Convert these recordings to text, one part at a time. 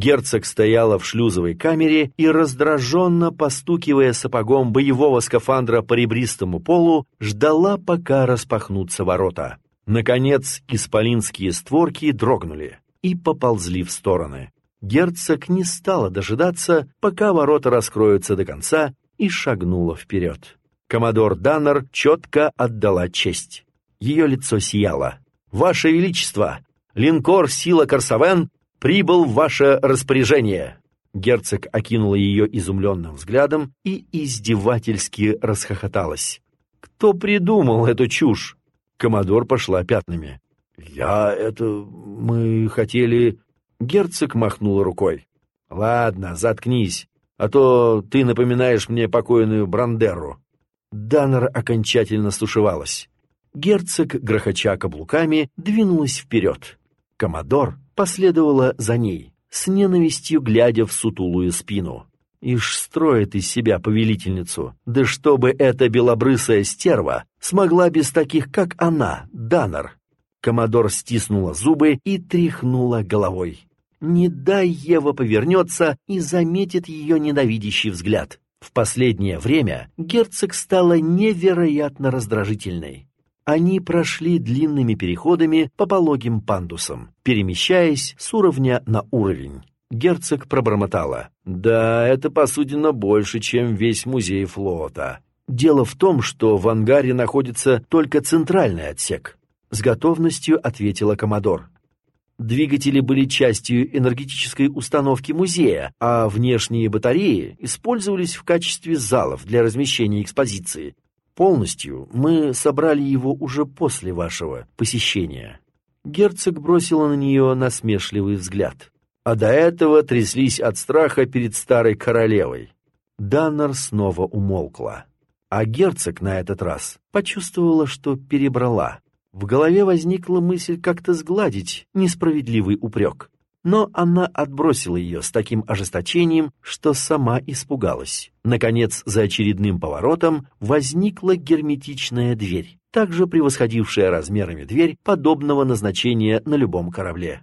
Герцог стояла в шлюзовой камере и, раздраженно постукивая сапогом боевого скафандра по ребристому полу, ждала, пока распахнутся ворота. Наконец, исполинские створки дрогнули и поползли в стороны. Герцог не стала дожидаться, пока ворота раскроются до конца, и шагнула вперед. Коммодор Даннер четко отдала честь. Ее лицо сияло. «Ваше Величество! Линкор «Сила Корсавен» прибыл в ваше распоряжение!» Герцог окинула ее изумленным взглядом и издевательски расхохоталась. «Кто придумал эту чушь?» Коммодор пошла пятнами. «Я это... мы хотели...» Герцог махнул рукой. «Ладно, заткнись, а то ты напоминаешь мне покойную Брандеру». Даннер окончательно стушевалась. Герцог, грохоча каблуками, двинулась вперед. Комодор последовала за ней, с ненавистью глядя в сутулую спину. Ишь строит из себя повелительницу, да чтобы эта белобрысая стерва смогла без таких, как она, Даннер. Комодор стиснула зубы и тряхнула головой. Не дай Ева повернется и заметит ее ненавидящий взгляд. В последнее время герцог стала невероятно раздражительной. Они прошли длинными переходами по пологим пандусам, перемещаясь с уровня на уровень. Герцог пробормотала. «Да, это посудина больше, чем весь музей флота. Дело в том, что в ангаре находится только центральный отсек». С готовностью ответила Комодор. Двигатели были частью энергетической установки музея, а внешние батареи использовались в качестве залов для размещения экспозиции. Полностью мы собрали его уже после вашего посещения. Герцог бросила на нее насмешливый взгляд. А до этого тряслись от страха перед старой королевой. Даннер снова умолкла. А герцог на этот раз почувствовала, что перебрала. В голове возникла мысль как-то сгладить несправедливый упрек. Но она отбросила ее с таким ожесточением, что сама испугалась. Наконец, за очередным поворотом возникла герметичная дверь, также превосходившая размерами дверь подобного назначения на любом корабле.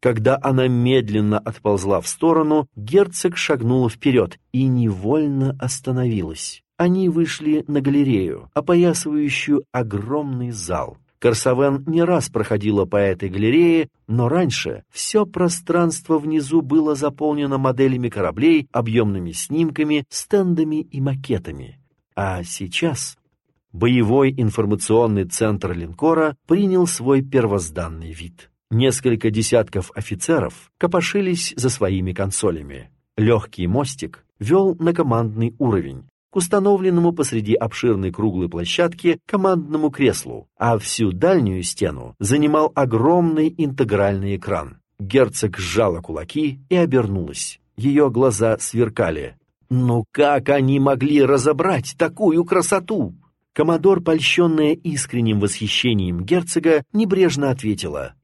Когда она медленно отползла в сторону, герцог шагнула вперед и невольно остановилась. Они вышли на галерею, опоясывающую огромный зал. Корсавен не раз проходила по этой галерее, но раньше все пространство внизу было заполнено моделями кораблей, объемными снимками, стендами и макетами. А сейчас боевой информационный центр линкора принял свой первозданный вид. Несколько десятков офицеров копошились за своими консолями. Легкий мостик вел на командный уровень, к установленному посреди обширной круглой площадки командному креслу, а всю дальнюю стену занимал огромный интегральный экран. Герцог сжала кулаки и обернулась. Ее глаза сверкали. «Ну как они могли разобрать такую красоту?» Комодор, польщенная искренним восхищением герцога, небрежно ответила.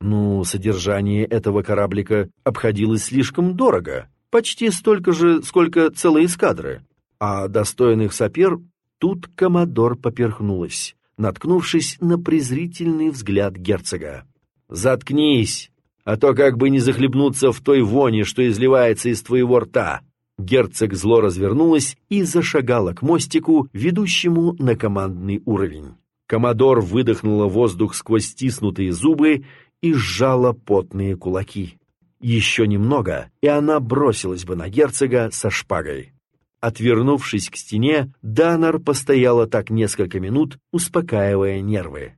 «Ну, содержание этого кораблика обходилось слишком дорого, почти столько же, сколько целой эскадры а достойных сапер тут Комодор поперхнулась, наткнувшись на презрительный взгляд герцога. «Заткнись, а то как бы не захлебнуться в той воне, что изливается из твоего рта!» Герцог зло развернулась и зашагала к мостику, ведущему на командный уровень. Комодор выдохнула воздух сквозь стиснутые зубы и сжала потные кулаки. Еще немного, и она бросилась бы на герцога со шпагой. Отвернувшись к стене, Данар постояла так несколько минут, успокаивая нервы.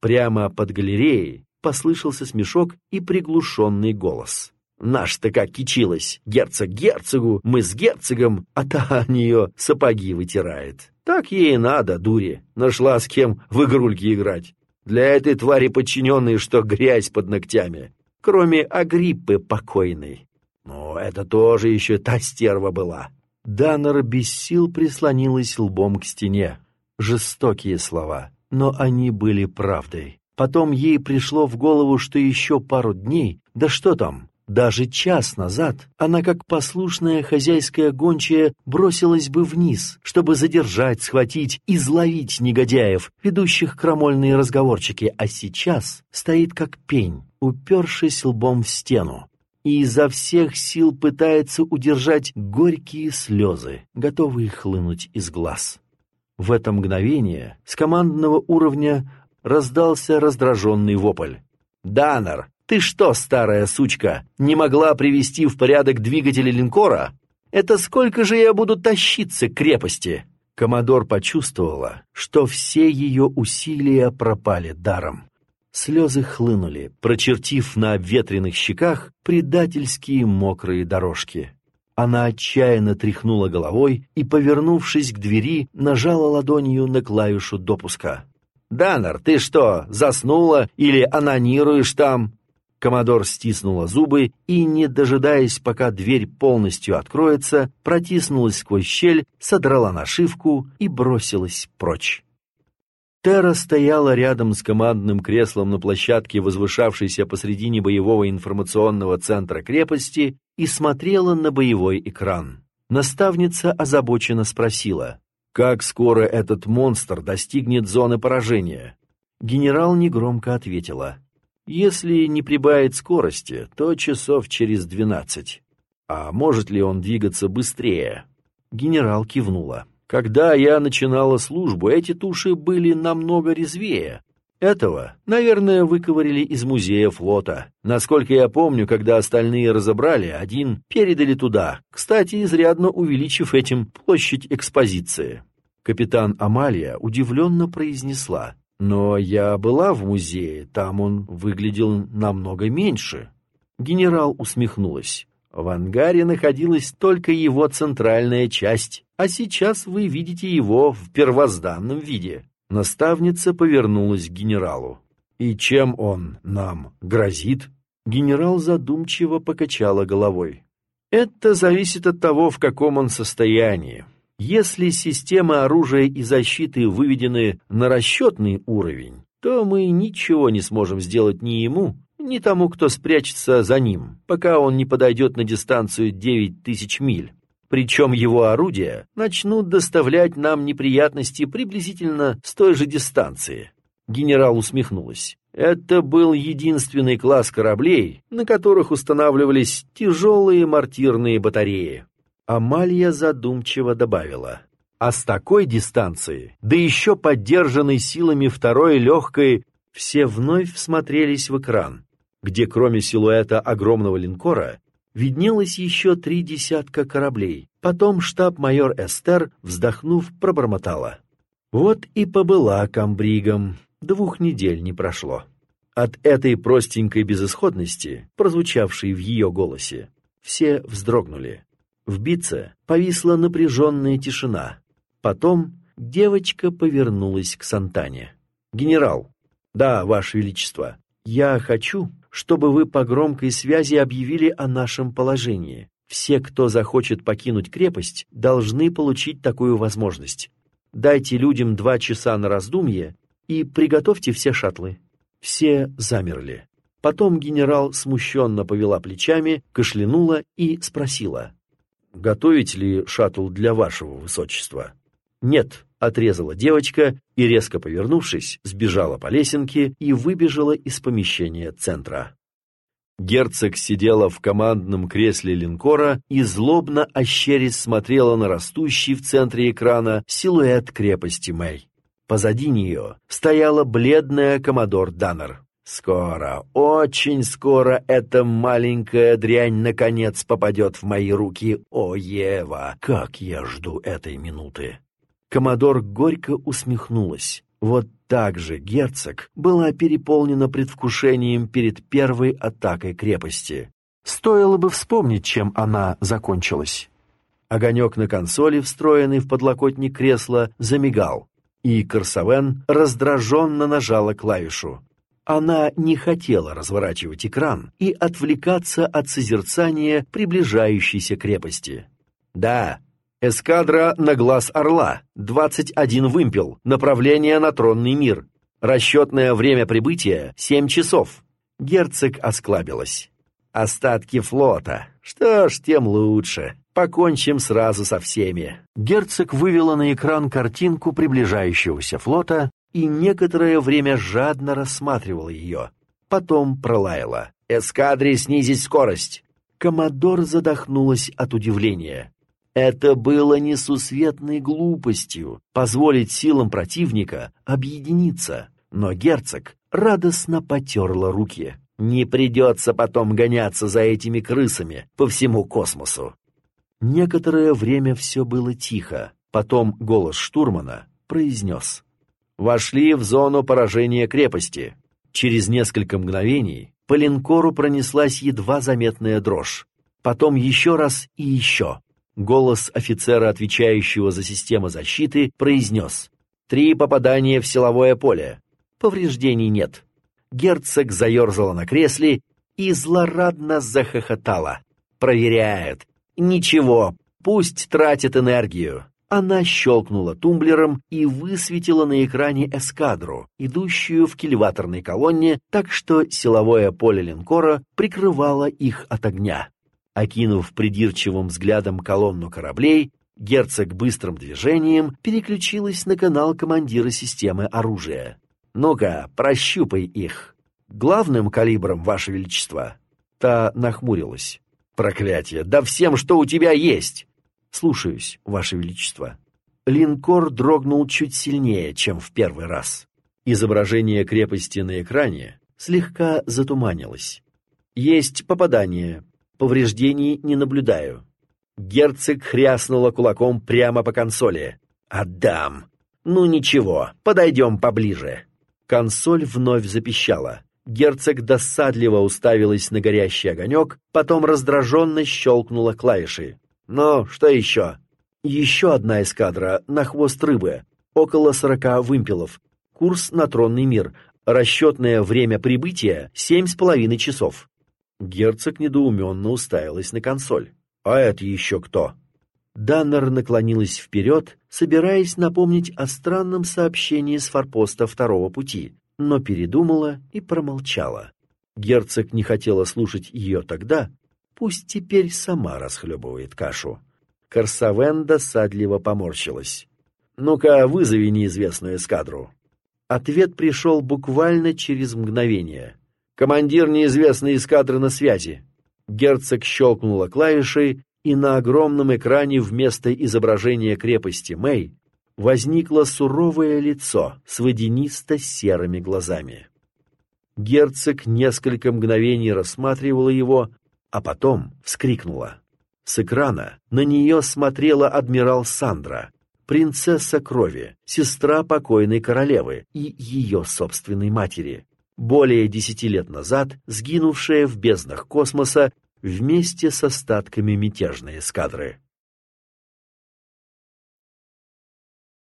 Прямо под галереей послышался смешок и приглушенный голос. «Наш-то как кичилась! Герцог герцогу, мы с герцогом, а та о нее сапоги вытирает. Так ей надо, дури, нашла с кем в игрульки играть. Для этой твари подчиненные, что грязь под ногтями, кроме Агриппы покойной. Но это тоже еще та стерва была. Даннер без сил прислонилась лбом к стене. Жестокие слова, но они были правдой. Потом ей пришло в голову, что еще пару дней, да что там, даже час назад, она, как послушная хозяйская гончая, бросилась бы вниз, чтобы задержать, схватить, изловить негодяев, ведущих крамольные разговорчики, а сейчас стоит как пень, упершись лбом в стену. И изо всех сил пытается удержать горькие слезы, готовые хлынуть из глаз. В это мгновение с командного уровня раздался раздраженный вопль. «Даннер, ты что, старая сучка, не могла привести в порядок двигатели линкора? Это сколько же я буду тащиться к крепости?» Комодор почувствовала, что все ее усилия пропали даром. Слезы хлынули, прочертив на обветренных щеках предательские мокрые дорожки. Она отчаянно тряхнула головой и, повернувшись к двери, нажала ладонью на клавишу допуска. «Даннер, ты что, заснула или анонируешь там?» Комодор стиснула зубы и, не дожидаясь, пока дверь полностью откроется, протиснулась сквозь щель, содрала нашивку и бросилась прочь. Терра стояла рядом с командным креслом на площадке, возвышавшейся посредине боевого информационного центра крепости, и смотрела на боевой экран. Наставница озабоченно спросила, «Как скоро этот монстр достигнет зоны поражения?» Генерал негромко ответила, «Если не прибавит скорости, то часов через двенадцать. А может ли он двигаться быстрее?» Генерал кивнула. Когда я начинала службу, эти туши были намного резвее. Этого, наверное, выковырили из музея флота. Насколько я помню, когда остальные разобрали, один передали туда, кстати, изрядно увеличив этим площадь экспозиции. Капитан Амалия удивленно произнесла. «Но я была в музее, там он выглядел намного меньше». Генерал усмехнулась. В ангаре находилась только его центральная часть, а сейчас вы видите его в первозданном виде. Наставница повернулась к генералу. «И чем он нам грозит?» Генерал задумчиво покачала головой. «Это зависит от того, в каком он состоянии. Если системы оружия и защиты выведены на расчетный уровень, то мы ничего не сможем сделать ни ему, ни тому, кто спрячется за ним, пока он не подойдет на дистанцию 9 тысяч миль. Причем его орудия начнут доставлять нам неприятности приблизительно с той же дистанции. Генерал усмехнулась. Это был единственный класс кораблей, на которых устанавливались тяжелые мортирные батареи. Амалья задумчиво добавила. А с такой дистанции, да еще поддержанной силами второй легкой, все вновь всмотрелись в экран где кроме силуэта огромного линкора виднелось еще три десятка кораблей. Потом штаб-майор Эстер, вздохнув, пробормотала. Вот и побыла комбригом. Двух недель не прошло. От этой простенькой безысходности, прозвучавшей в ее голосе, все вздрогнули. В бице повисла напряженная тишина. Потом девочка повернулась к Сантане. «Генерал!» «Да, Ваше Величество!» «Я хочу, чтобы вы по громкой связи объявили о нашем положении. Все, кто захочет покинуть крепость, должны получить такую возможность. Дайте людям два часа на раздумье и приготовьте все шаттлы». Все замерли. Потом генерал смущенно повела плечами, кашлянула и спросила. «Готовить ли шаттл для вашего высочества?» «Нет», — отрезала девочка и, резко повернувшись, сбежала по лесенке и выбежала из помещения центра. Герцог сидела в командном кресле линкора и злобно ощерясь смотрела на растущий в центре экрана силуэт крепости Мэй. Позади нее стояла бледная коммодор Даннер. «Скоро, очень скоро эта маленькая дрянь наконец попадет в мои руки. О, Ева, как я жду этой минуты!» Коммодор горько усмехнулась. Вот так же герцог была переполнена предвкушением перед первой атакой крепости. Стоило бы вспомнить, чем она закончилась. Огонек на консоли, встроенный в подлокотник кресла, замигал, и Корсавен раздраженно нажала клавишу. Она не хотела разворачивать экран и отвлекаться от созерцания приближающейся крепости. Да, Эскадра на глаз орла. 21 вымпел. Направление на тронный мир. Расчетное время прибытия — 7 часов. Герцог осклабилась. Остатки флота. Что ж, тем лучше. Покончим сразу со всеми. Герцог вывела на экран картинку приближающегося флота и некоторое время жадно рассматривала ее. Потом пролаяла. «Эскадре снизить скорость! Коммодор задохнулась от удивления. Это было несусветной глупостью позволить силам противника объединиться, но герцог радостно потерла руки. Не придется потом гоняться за этими крысами по всему космосу. Некоторое время все было тихо, потом голос штурмана произнес. Вошли в зону поражения крепости. Через несколько мгновений по линкору пронеслась едва заметная дрожь. Потом еще раз и еще. Голос офицера, отвечающего за систему защиты, произнес. «Три попадания в силовое поле. Повреждений нет». Герцог заерзала на кресле и злорадно захохотала. «Проверяют. Ничего, пусть тратит энергию». Она щелкнула тумблером и высветила на экране эскадру, идущую в кильваторной колонне, так что силовое поле линкора прикрывало их от огня. Окинув придирчивым взглядом колонну кораблей, герцог быстрым движением переключилась на канал командира системы оружия. «Ну-ка, прощупай их. Главным калибром, Ваше Величество?» Та нахмурилась. «Проклятие! Да всем, что у тебя есть!» «Слушаюсь, Ваше Величество». Линкор дрогнул чуть сильнее, чем в первый раз. Изображение крепости на экране слегка затуманилось. «Есть попадание. Повреждений не наблюдаю». Герцог хряснула кулаком прямо по консоли. «Отдам!» «Ну ничего, подойдем поближе». Консоль вновь запищала. Герцог досадливо уставилась на горящий огонек, потом раздраженно щелкнула клавиши. «Ну, что еще?» «Еще одна эскадра на хвост рыбы. Около сорока вымпелов. Курс на тронный мир. Расчетное время прибытия — семь с половиной часов». Герцог недоуменно уставилась на консоль. «А это еще кто?» Даннер наклонилась вперед, собираясь напомнить о странном сообщении с форпоста второго пути, но передумала и промолчала. Герцог не хотела слушать ее тогда, Пусть теперь сама расхлебывает кашу. Корсавен досадливо поморщилась. «Ну-ка, вызови неизвестную эскадру». Ответ пришел буквально через мгновение. «Командир неизвестной эскадры на связи». Герцог щелкнула клавишей, и на огромном экране вместо изображения крепости Мэй возникло суровое лицо с водянисто-серыми глазами. Герцог несколько мгновений рассматривал его, а потом вскрикнула. С экрана на нее смотрела адмирал Сандра, принцесса крови, сестра покойной королевы и ее собственной матери, более десяти лет назад сгинувшая в безднах космоса вместе с остатками мятежной эскадры.